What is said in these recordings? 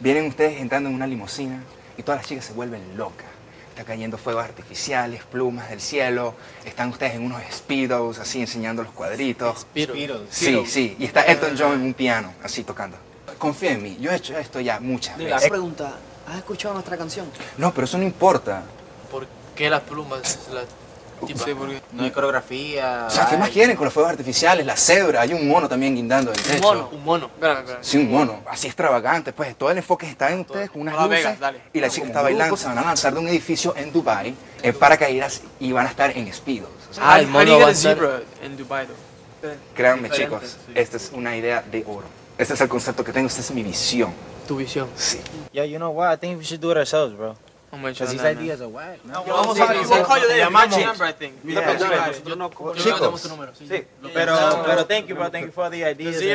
Vienen ustedes entrando en una limusina y todas las chicas se vuelven locas. Está cayendo fuegos artificiales, plumas del cielo. Están ustedes en unos speedos, así enseñando los cuadritos. Sí, sí. Y está Elton John en un piano, así tocando. Confía en mí, yo he hecho esto ya muchas Una veces. pregunta, ¿has escuchado nuestra canción? No, pero eso no importa. ¿Por qué las plumas? La tipa? No hay coreografía. O sea, ¿qué más quieren con los fuegos artificiales? La cebra, hay un mono también guindando del Un techo. mono, un mono. Sí, un mono. Así extravagante. Pues todo el enfoque está en ustedes con unas Hola, luces. Vegas, dale. Y la chica está bailando. Se van a lanzar de un edificio en Dubai en paracaídas y van a estar en speedos. O sea, Ah, el mono va a zebra en Dubai, though? créanme, Diferente, chicos, sí. esta es una idea de oro. Este es el concepto que tengo, esta es mi visión. Tu visión. Sí. Yeah, you know what? I think we should do it ourselves, bro. Because man. ideas are whack, man. Vamos a Sí, we'll call you Llamamos. number, I think. Yeah, Yo no Chicos. sí. Pero, pero thank you, bro. Thank you for the ideas. Sí,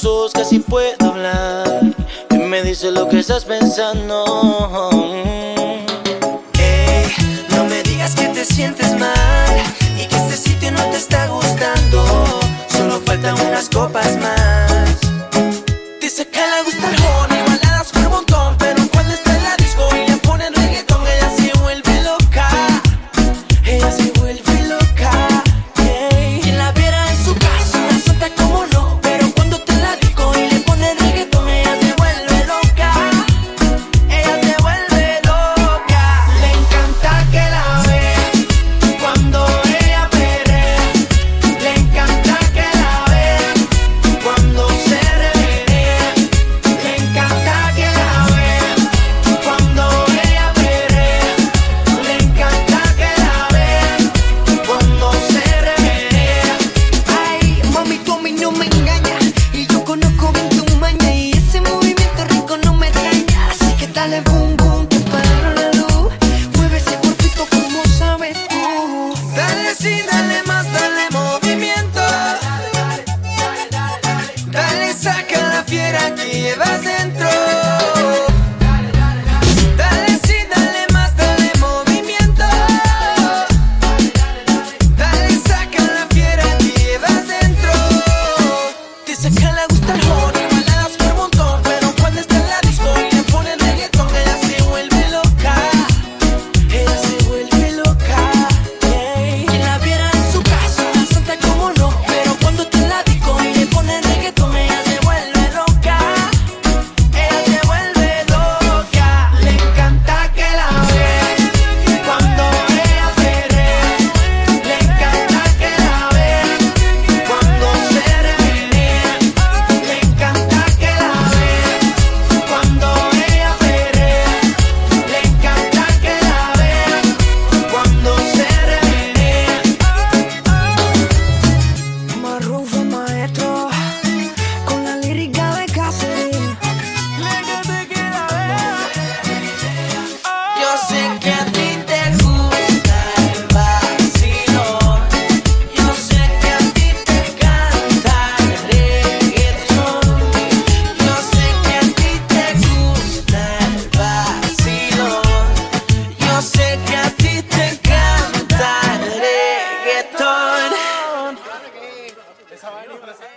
tus casi puedo hablar. Y me dice lo que estás pensando. Que dale esa vaina.